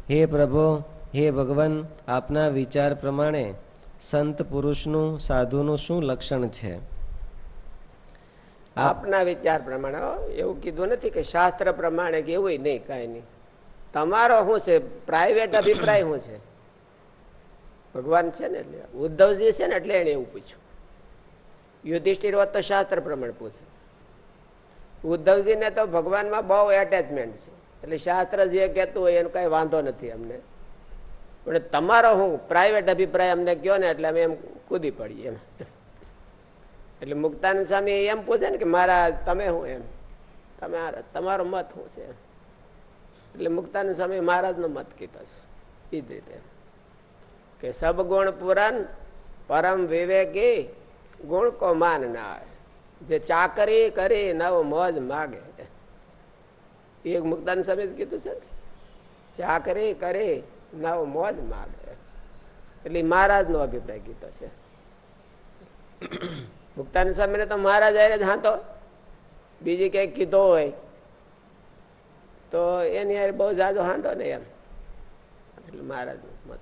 હે પ્રભો, હે ભગવાન, આપના વિચાર પ્રમાણે સંત પુરુષનું, સાધુનું શું લક્ષણ છે? આપના વિચાર પ્રમાણે એવું કીધું નથી કે શાસ્ત્ર પ્રમાણે કે એવું નહીં, કાંઈ નહીં. તમારો શું છે? પ્રાઇવેટ અભિપ્રાય શું છે? ભગવાન છે ને એટલે, ઉદ્ધવજી છે ને એટલે એને એવું પૂછ્યું. યુધિષ્ઠિર હોત તો શાસ્ત્ર પ્રમાણે પૂછે. ઉદ્ધવજીને તો ભગવાનમાં બહુ એટેચમેન્ટ છે. એટલે શાસ્ત્ર જે કહેતું હોય, એનો કઈ વાંધો નથી અમને. પણ તમારો હું પ્રાઇવેટ અભિપ્રાય અમને કહો ને એટલે અમે એમ કૂદી પડીએ એમ. એટલે મુક્તાનંદ સ્વામી એમ પૂછે ને કે મારા તમે હું એમ. તમે તમારો મત શું છે. એટલે મુક્તાનંદ સ્વામી મહારાજનો મત કીધો છે. એ જ રીતે. કે સબ ગુણ પુરાણ પરમ વિવેકી ગુણ કો માન ના આવે જે ચાકરી કરી નવ મોજ માગે. એ એક મુક્તાનંદ સ્વામી કીધું છે ચાકરી કરી નવ મોજ માગે. એટલે મહારાજનો અભિપ્રાય ગીતો છે. મુક્તાની સ્વામીને તો મહારાજ હારે જ હાંતો. બીજી કંઈક કીધો હોય, તો એની યાર બહુ જાજો હાંતો ને એમ. એટલે મહારાજ મત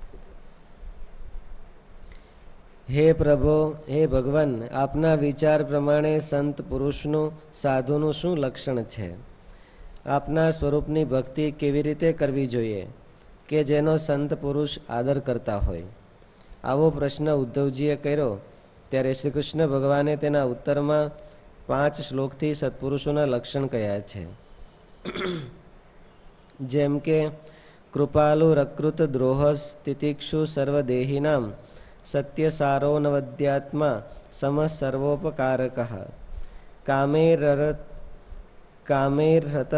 હે પ્રભો, હે ભગવાન, આપના વિચાર પ્રમાણે સંત પુરુષનું, સાધુનું શું લક્ષણ છે? આપના સ્વરૂપની ભક્તિ કેવી રીતે કરવી જોઈએ? કે જેનો સંત પુરુષ આદર કરતા હોય? આવો પ્રશ્ન ઉદ્ધવજીએ કર્યો. ત્યારે શ્રી કૃષ્ણ ભગવાને તેના ઉત્તરમાં પાંચ શ્લોકથી સત્પુરુષોના લક્ષણ કહ્યા છે. જેમ કે, કૃપાલુ રકૃત દ્રોહ તિતિક્ષુ સર્વદેહીનામ સત્ય સારોનવદ્યાત્મા સમ સર્વોપકારક કામેરરત કામેરહત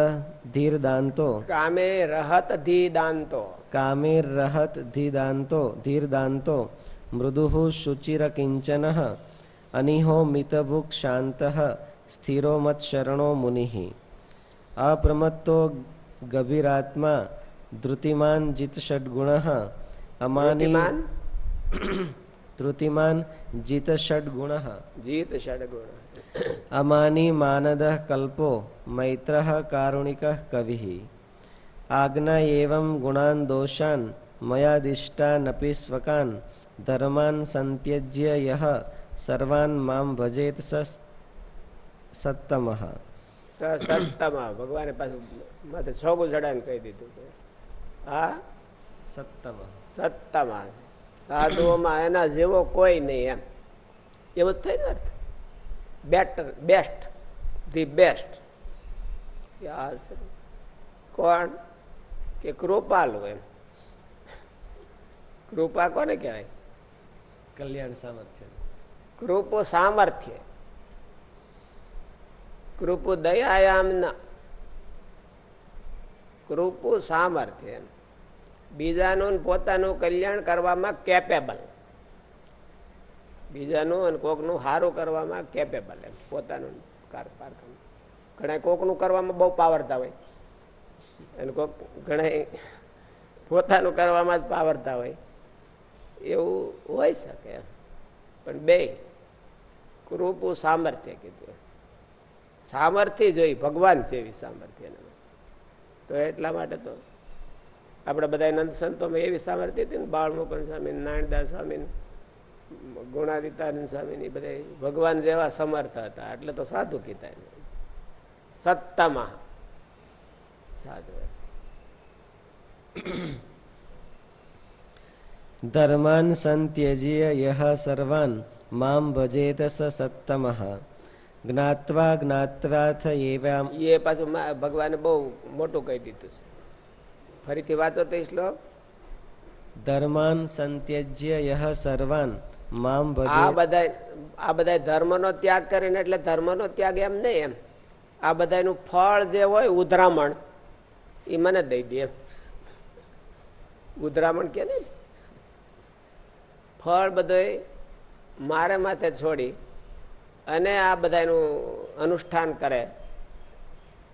ધીરદાંતો. કામે રહત ધી દાંતો કામેરહત ધીદાંતો ધીરદાંતો. મૃદુ શુચિર કિંચન. અનિહો મિતભુક શાંત. સ્થિરો મત્શરણો મુનિ. અપ્રમત્તો ગભીરાત્મા. ધૃતિમાન જીત ષડગુણ. અમાની ધૃતિમાન જીત ષડગુણ. જીત ષડગુણ. અમાની માનદ કલ્પો મૈત્ર કારુણિક કવિ આજ્ઞા એવં ગુણાન દોષાન મયાદિષ્ટાનપી સ્વકાન ધર્માન સંત્યજ્ય યહ સર્વાન મામ ભજેત સત્તમ સત્તમ ભગવાને પાછું માથે છોગું ચડાવીને કહી દીધું કે હા સત્તમ સત્તમ સાધુઓમાં એના જેવો કોઈ નહીં એમ એવું જ થાય ને અર્થ બેટર બેસ્ટ ધી બેસ્ટ કોણ કે કૃપાલુ એમ કૃપા કોને કહેવાય કલ્યાણ સામર્થ્ય કૃપો સામર્થ્ય કૃપુ દયાયામ ન કૃપુ સામર્થ્ય એમ બીજાનું ને પોતાનું કલ્યાણ કરવામાં કેપેબલ બીજાનું અને કોકનું સારું કરવામાં કેપેબલ એમ, પોતાનું કાર પારકામ ઘણા કોકનું કરવામાં બહુ પાવરતા હોય. અને કોક ઘણા પોતાનું કરવામાં જ પાવરતા હોય. એવું હોય શકે એમ. પણ બે, કૃપુ સામર્થ્ય કીધું સામર્થ્ય જોઈ ભગવાન જેવી સામર્થ્ય તો એટલા માટે તો આપણે બધા નંદ સંતોમાં એવી સામર્થ્ય હતી ને બાળમુકન સ્વામી નારાયણદાસ સ્વામી ગુણાદિતાનંદ સ્વામીની બધે ભગવાન જેવા સમર્થ હતા. એટલે તો સાધુ કીધા સત્તામાં. સાધુ ધર્માન સંત્યજીય યહ સર્વાન મામ ભજેત સ સત્તમઃ. જ્ઞાત્વા જ્ઞાત્વાથ એવામ. એ પાછું ભગવાને બહુ મોટું કહી દીધું છે. ફરીથી વાંચો તો શ્લોક. ધર્માન સંત્યજ્ય યહ સર્વાન આ બધા આ બધા ધર્મનો ત્યાગ કરીને એટલે ધર્મનો ત્યાગ એમ નહીં એમ. આ બધાનું ફળ જે હોય ઉધરામણ, એ મને દઈ દે ઉધરામણ કે ને ફળ બધું મારે માથે છોડી અને આ બધાનું અનુષ્ઠાન કરે,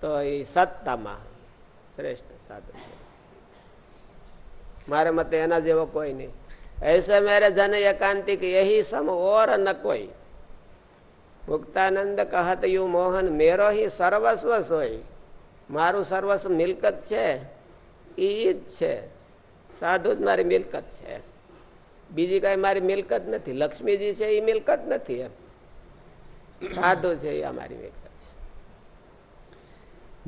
તો એ સત્તામાં શ્રેષ્ઠ સાધુ છે. મારે મતે એના જેવો કોઈ નહીં. ऐसे मेरे जन एकांतिक यही सम और न कोई મુક્તાનંદ કહત યુ મોહન મેરો હી સર્વસ્વ સોય મારું સર્વસ્વ મિલકત છે એ જ છે સાધુ જ મારી મિલકત છે બીજી કઈ મારી મિલકત નથી લક્ષ્મીજી છે એ મિલકત નથી એમ સાધુ છે એ અમારી મિલકત છે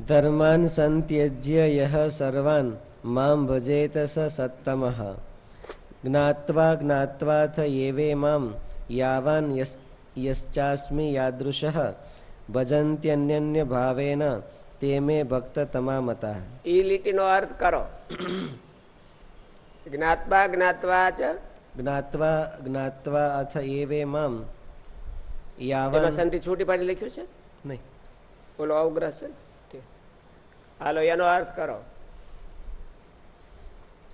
ધર્માન સંત્યજ્ય યહ સર્વાન મામ ભજેત સ સત્તમઃ જ્ઞાત્વા જ્ઞાત્વાથ એવે મામ યાવાન યશ્ચાસ્મિ યાદૃશઃ ભજન્ત્યન્યન્ય ભાવેન તે મે ભક્ત તમામતા એ લીટીનો અર્થ કરો. જ્ઞાત્વા જ્ઞાત્વા ચ. જ્ઞાત્વા જ્ઞાત્વા અથ એવે મામ યાવાન સંધિ છૂટી પાડી લખ્યું છે? નહીં. બોલો અવગ્રહ છે. હાલો એનો અર્થ કરો.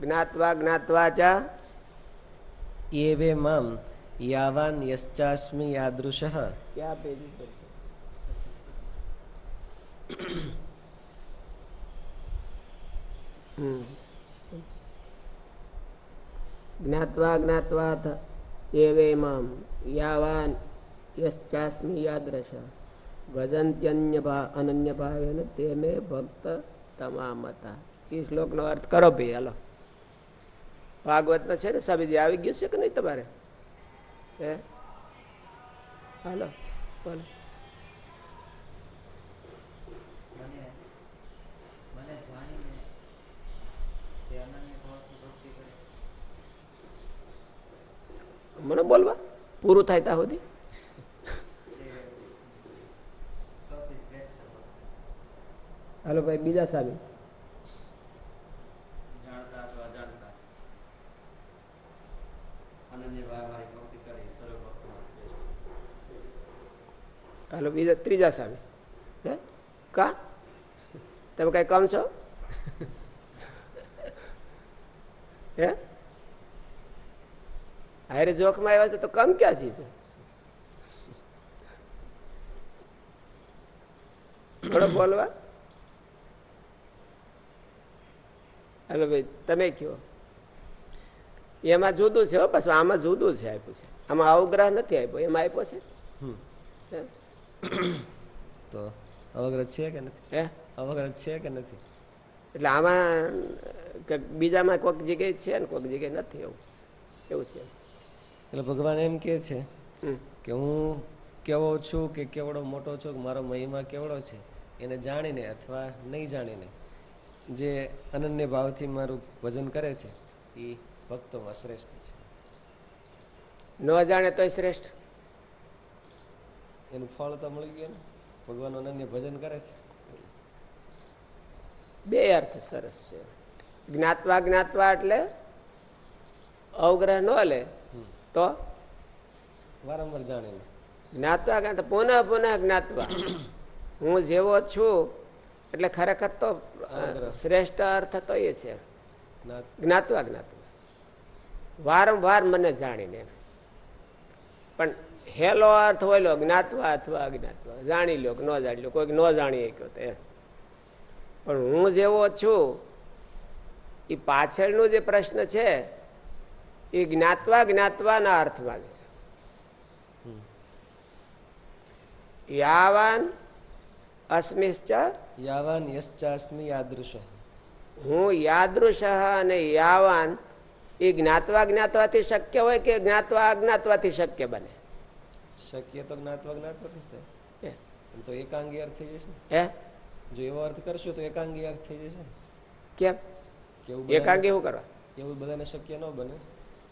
જ્ઞાત્વા જ્ઞાત્વા ચ. એવે મામ યાવાન યશ્ચાસ્મિ યાદૃશઃ ક્યાં પેજ ઉપર. જ્ઞાત્વા જ્ઞાત્વા એવે મામ યાવાન યશ્ચાસ્મિ યાદૃશ ભજંત્યન્ય ભા અનન્ય ભાવે તે મેં ભક્ત તમામતા એ શ્લોકનો અર્થ કરો ભાઈ હાલો ભાગવતનો છે ને સ્વામીજી આવી ગયું છે કે નહીં તમારે? હે? હાલો બોલો. મને બોલવા? પૂરું થાય ત્યાં સુધી? હાલો ભાઈ બીજા સામે જાણતા અથવા અજાણતા અનન્ય ભાવે મારી ભક્તિ કરી સર્વ ભક્તોમાં શ્રેષ્ઠ હાલો બીજા ત્રીજા સામે. હે? કા? તમે કઈ કામ છો? હે? હારે જોખમાં આવ્યા છે તો કમ ક્યાં છે થોડો બોલવા. હલો ભાઈ તમે કયો એમાં જુદું છે પાછું આમાં જુદું છે આપ્યું છે. આમાં અવગ્રહ નથી આપ્યો એમાં આપ્યો છે? તો અવગ્રત છે કે નથી? હે? અવગ્રત છે કે નથી? એટલે આમાં બીજામાં કોઈક જગ્યાએ છે ને કોઈક જગ્યાએ નથી એવું? એવું છે? એટલે ભગવાન એમ કે છે. કે હું કેવો છું કે કેવડો મોટો છું કે મારો મહિમા કેવડો છે એને જાણીને અથવા નહીં જાણીને જે અનન્ય ભાવથી મારું ભજન કરે છે એ ભક્તોમાં શ્રેષ્ઠ છે. ન જાણે તોય શ્રેષ્ઠ? એનું ફળ તો મળી ગયું ને. ભગવાન અનન્ય ભજન કરે છે. બે અર્થ સરસ છે. જ્ઞાતવા જ્ઞાતવા એટલે અવગ્રહ ન લે તો? વારંવાર જાણે જ્ઞાતવા જ્ઞાત પુનઃ પુનઃ જ્ઞાતવા. હું જેવો છું એટલે ખરેખર તો શ્રેષ્ઠ અર્થ તો એ છે. જ્ઞાતવા જ્ઞાતવા. વારંવાર મને જાણીને. પણ હેલો અર્થ હોય લો જ્ઞાતવા અથવા અજ્ઞાતવા. જાણી લો કે ન જાણી લો કોઈક ન જાણી શક્યો તે. પણ હું જેવો છું એ પાછળનો જે પ્રશ્ન છે એ જ્ઞાતવા જ્ઞાતવાના અર્થમાં છે. યાવાન અસ્મિશ્ચ યાવાન યશ્ચાસ્મિ યાદૃશ. હું યાદૃશ અને યાવાન એ જ્ઞાતવા જ્ઞાતવાથી શક્ય હોય કે જ્ઞાતવા અજ્ઞાતવાથી શક્ય બને? શક્ય તો જ્ઞાતવા જ્ઞાતવાથી જ થાય. હે? એમ તો એકાંગી અર્થ થઈ જશે હે? જો એવો અર્થ કરશો તો એકાંગી અર્થ થઈ જશે કેમ? કેવું એકાંગી શું કરવા? એવું બધાને શક્ય ન બને.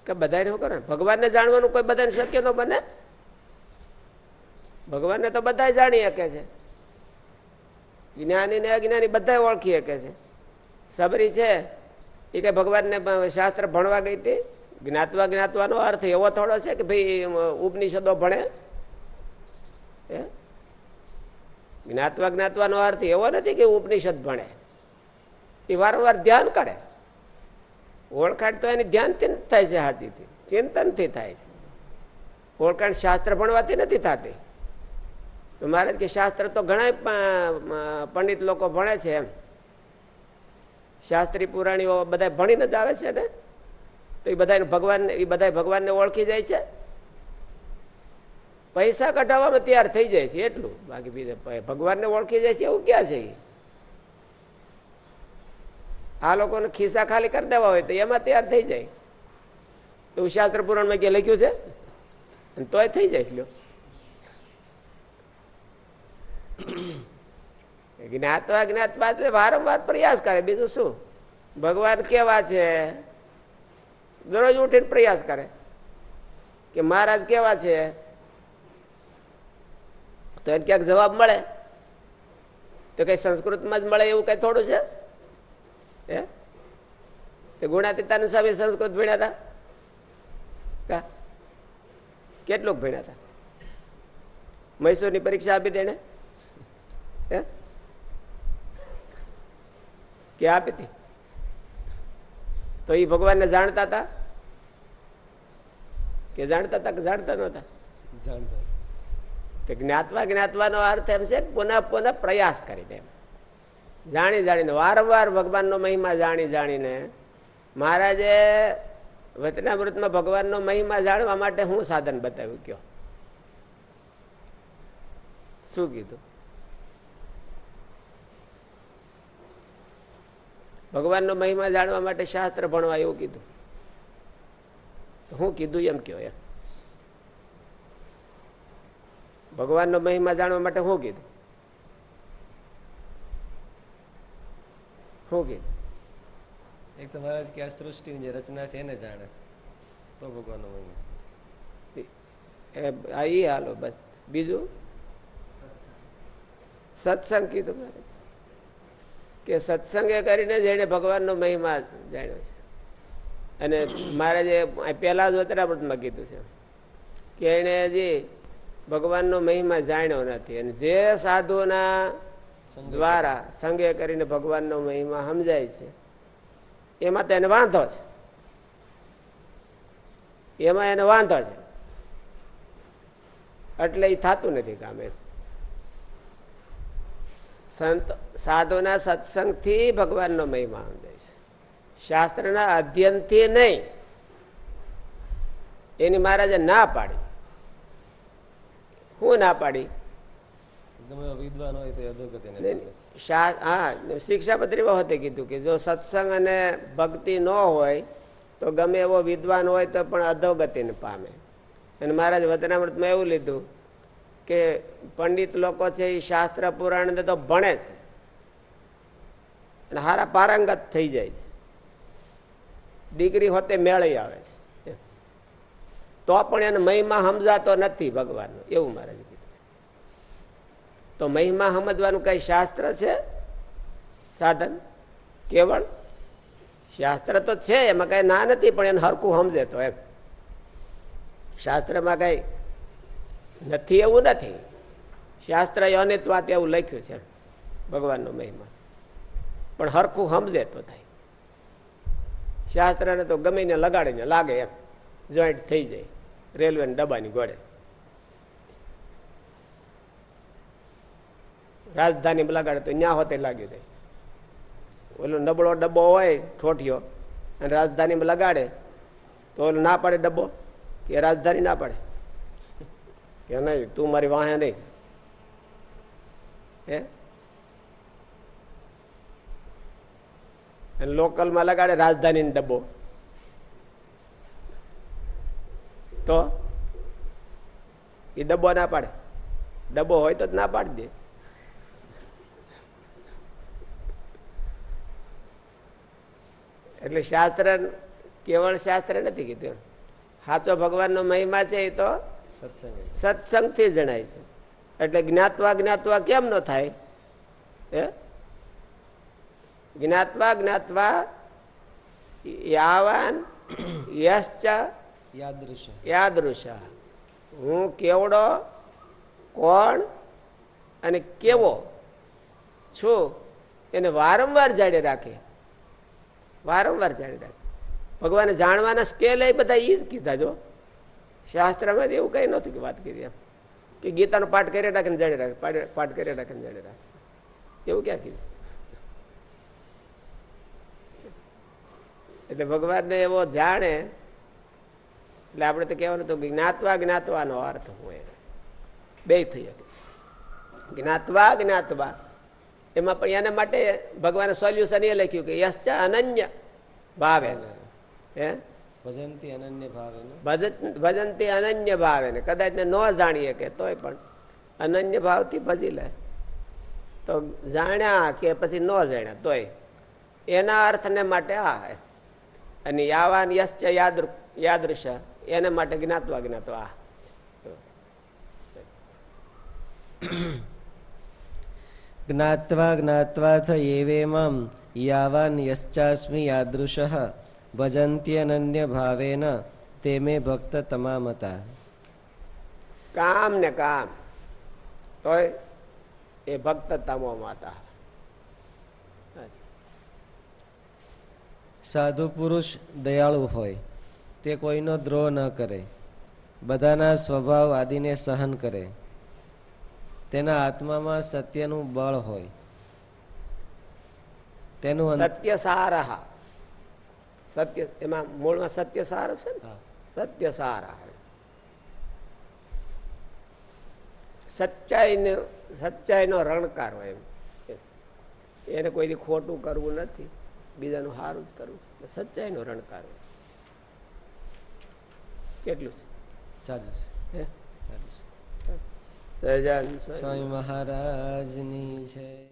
કે બધાને શું કરે ભગવાનને જાણવાનું કોઈ બધાને શક્ય ન બને? ભગવાનને તો બધા જાણી શકે છે. જ્ઞાની ને અજ્ઞાની બધા ઓળખી શકે છે. સબરી છે એ કઈ ભગવાનને શાસ્ત્ર ભણવા ગઈ હતી. જ્ઞાતવા જ્ઞાતવાનો અર્થ એવો થોડો છે કે ભાઈ ઉપનિષદો ભણે. જ્ઞાતવા જ્ઞાતવાનો અર્થ એવો નથી કે ઉપનિષદ ભણે. એ વારંવાર ધ્યાન કરે. ઓળખાણ તો એની ધ્યાનથી જ થાય છે, હાથીથી. ચિંતનથી થાય છે. ઓળખાણ શાસ્ત્ર ભણવાથી નથી થતી. તો મારે કે શાસ્ત્ર તો ઘણા પંડિત લોકો ભણે છે એમ. શાસ્ત્રી પુરાણીઓ બધા ભણીને જ આવે છે ને? તો એ બધા ભગવાન એ બધા ભગવાનને ઓળખી જાય છે? પૈસા કઢાવવામાં તૈયાર થઈ જાય છે, એટલું. બાકી બીજે ભગવાનને ઓળખી જાય છે, એવું ક્યાં છે? આ લોકોને ખિસ્સા ખાલી કરી દેવા હોય તો એમાં તૈયાર થઈ જાય. એવું શાસ્ત્ર પુરાણમાં ક્યાં લખ્યું છે? તોય થઈ જાય છે જ્ઞાત જ્ઞાતવા એટલે વારંવાર પ્રયાસ કરે. બીજું શું? ભગવાન કેવા છે? દરરોજ ઉઠીને પ્રયાસ કરે. કે મહારાજ કેવા છે? તો એને ક્યાંક જવાબ મળે? તો કઈ સંસ્કૃતમાં જ મળે એવું કઈ થોડું છે? હે? તે ગુણાતીતાનંદ સ્વામી સંસ્કૃત ભણ્યા હતા કેટલુંક ભણ્યા હતા મૈસૂરની પરીક્ષા આપી તેને હે? કે આપી હતી? તો એ ભગવાનને જાણતા હતા કે જાણતા હતા કે જાણતા નહોતા? જાણતા તે જ્ઞાતવા જ્ઞાતવાનો અર્થ એમ છે પુનઃ પુનઃ પ્રયાસ કરીને જાણી જાણીને, વારંવાર ભગવાનનો મહિમા જાણી જાણીને, મહારાજે વચનામૃતમાં ભગવાનનો મહિમા જાણવા માટે હું સાધન બતાવ્યું કયો? શું કીધું? ભગવાનનો મહિમા જાણવા માટે શાસ્ત્ર ભણવા એવું કીધું? હું કીધું એમ કયો એમ? ભગવાનનો મહિમા જાણવા માટે શું કીધું? શું કીધું? એક તો મહારાજ કે આ સૃષ્ટિની જે રચના છે એને જાણે. તો ભગવાનનો મહિમા. એ હાલો બસ. બીજું? સત્સંગ કીધું મારે. કે સત્સંગે કરીને જ એને ભગવાનનો મહિમા જાણ્યો છે. અને મહારાજે પહેલા જ વતરાવૃતમાં કીધું છે. કે એણે હજી ભગવાનનો મહિમા જાણ્યો નથી. અને જે સાધુના દ્વારા સંગે કરીને ભગવાનનો મહિમા સમજાય છે એમાં તો એને વાંધો છે. એમાં એને વાંધો છે. એટલે એ થતું નથી કામ એમ. સંત સાધુના સત્સંગથી ભગવાનનો મહિમા સમજાય છે. શાસ્ત્રના અધ્યયનથી નહીં. એની મહારાજે ના પાડી હું ના પાડી ગમે એવો વિદ્વાન હોય તો એ અધોગતિને નહીં, પામે છે. પાડી. હા શિક્ષાપત્રીમાં હોતે કીધું કે જો સત્સંગ અને ભક્તિ ન હોય તો ગમે એવો વિદ્વાન હોય તો પણ અધોગતિને પામે. અને મહારાજ વતનામૃતમાં એવું લીધું કે પંડિત લોકો છે એ શાસ્ત્ર પુરાણ તો ભણે છે. અને હારા પારંગત થઈ જાય છે. દીકરી હોતે મેળવી આવે છે. તો પણ એને મહિમા સમજાતો નથી ભગવાનનો. એવું મારે તો મહિમા સમજવાનું કઈ શાસ્ત્ર છે? સાધન? કેવળ? શાસ્ત્ર તો છે, એમાં કઈ ના નથી, પણ એને હરખું સમજે તો એમ. શાસ્ત્રમાં કઈ નથી એવું નથી. શાસ્ત્ર અનિત વાત એવું લખ્યું છે ભગવાનનો મહિમા. પણ હરખું સમજે તો થાય. શાસ્ત્રને તો ગમે ને લગાડીને લાગે એમ. જોઈન્ટ થઈ જાય. રેલવે ડબ્બાની ગોળે. રાજધાની લગાડે તો ન્યા હોતે લાગ્યું જાય ઓલો નબળો ડબ્બો હોય, ઠોઠિયો, અને રાજધાનીમાં લગાડે, તો ઓલો ના પાડે ડબ્બો, કે રાજધાની ના પાડે? કે નહીં, તું મારી વાહે નહીં. હે? અને લોકલમાં લગાડે રાજધાની ડબ્બો. તો એ ડબ્બો ના પાડે. ડબ્બો હોય તો જ ના પાડી દે. એટલે શાસ્ત્ર કેવળ શાસ્ત્ર નથી કીધું. સાચો ભગવાનનો મહિમા છે એ તો સત્સંગ સત્સંગથી જણાય છે. એટલે જ્ઞાતવા જ્ઞાતવા કેમ ન થાય? હે? જ્ઞાતવા જ્ઞાતવા યાવાન યશ્ચ યાદૃશા. હું કેવડો, કોણ અને કેવો છું એને વારંવાર જાળે રાખે. વારંવાર જાણી રાખે. ભગવાને જાણવાના સ્કેલ એ બધા એ જ કીધા જો. શાસ્ત્રમાં એવું કઈ નહોતું કે વાત કરી એમ. કે ગીતાનો પાઠ કરી રાખીને જાણી રાખે પાઠ- કરી રાખીને જાણી રાખે. એવું ક્યાં કીધું? એટલે ભગવાનને એવો જાણે એટલે આપણે તો કહેવાનું તો જ્ઞાતવા જ્ઞાતવાનો અર્થ હોય. બે થઈ શકે. જ્ઞાતવા જ્ઞાતવા. એમાં પણ એના માટે ભગવાને સોલ્યુશન એ લખ્યું કે યશ અનન્ય ભાવે હે? ભજનથી અનન્ય ભાવે ભજન ભજનથી અનન્ય ભાવે ને કદાચ ને ન જાણીએ કે તોય પણ અનન્ય ભાવથી ભજી લે. તો જાણ્યા કે પછી ન જાણ્યા તોય. એના અર્થને માટે આ અને યાવાન યશ્ચ યાદ યાદૃશ. એને માટે જ્ઞાતવા જ્ઞાતવા. આ જ્ઞાત્વા જ્ઞાત્વા થ એવેમમ યાવાન યશ્ચાસ્મિ યાદૃશ ભજંત્યનન્ય ભાવેન તે ભક્ત ભક્ત તમામતા. કામ ને કામ. તોય એ ભક્ત તમો માતા સાધુ પુરુષ દયાળુ હોય. તે કોઈનો દ્રોહ ન કરે. બધાના સ્વભાવ આદિને સહન કરે. તેના આત્મામાં સત્યનું બળ હોય. તેનું સત્ય સાર સત્ય એમાં મૂળમાં સત્ય સાર છે ને? સત્ય સાર સચ્ચાઈ સચ્ચાઈનો રણકાર હોય એમ. એને કોઈથી ખોટું કરવું નથી. બીજાનું સારું જ કરવું છે. સચ્ચાઈ નો રણકાર હોય. કેટલું છે? હે? ચાલુ સહજાન. સ્વામી મહારાજની છે.